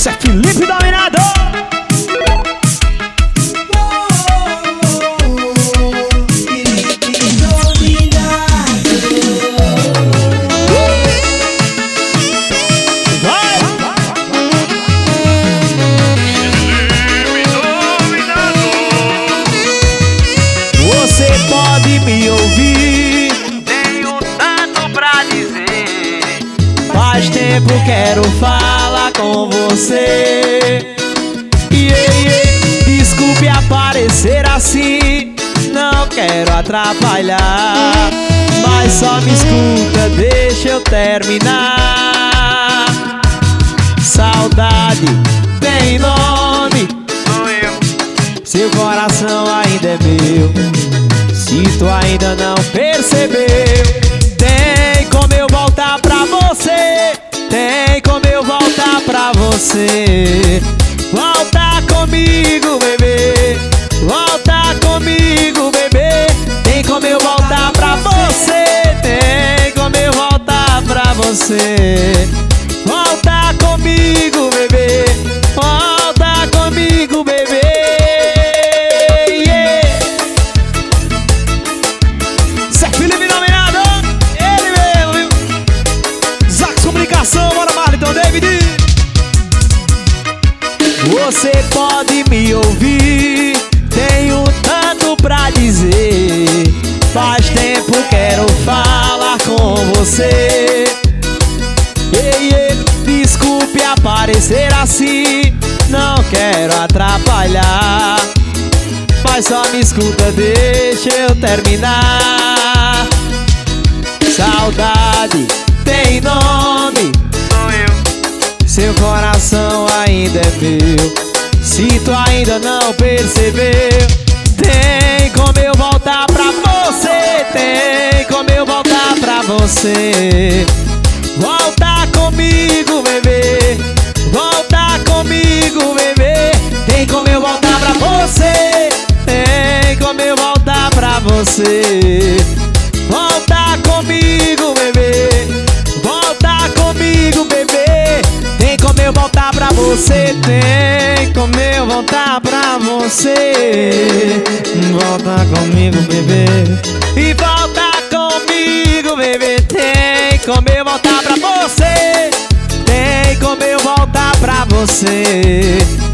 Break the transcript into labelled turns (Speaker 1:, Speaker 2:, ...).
Speaker 1: Isso é Felipe Dominador Você pode me ouvir.
Speaker 2: Tenho tanto pra dizer.
Speaker 1: Faz tempo quero falar com você yeah, yeah. Desculpe aparecer assim. Não quero atrapalhar Mas só me escuta, deixa eu terminar. Saudade tem nome. Seu coração ainda é meu. Se tu ainda não percebeu você. Volta comigo, bebê. Volta comigo, bebê. Tem como eu voltar pra você. Tem como eu voltar pra você. Volta comigo, bebê. Volta comigo, bebê. Yeah. Zé Felipe nomeado. Ele mesmo, viu? Zax Comunicação, bora Marliton David Você pode me ouvir Tenho tanto pra dizer. Faz tempo quero falar com você. Ei, ei, desculpe aparecer assim Não quero atrapalhar. Mas só me escuta, deixa eu terminar. Saudade tem nome. Seu coração ainda é meu. Se tu ainda não percebeu Tem como eu voltar pra você Tem como eu voltar pra você. Volta comigo, bebê Volta comigo, bebê. Tem como eu voltar pra você Tem como eu voltar pra você. Volta você Tem como eu voltar pra você. Volta comigo, bebê. E volta comigo, bebê. Tem como eu voltar pra você. Tem como eu voltar pra você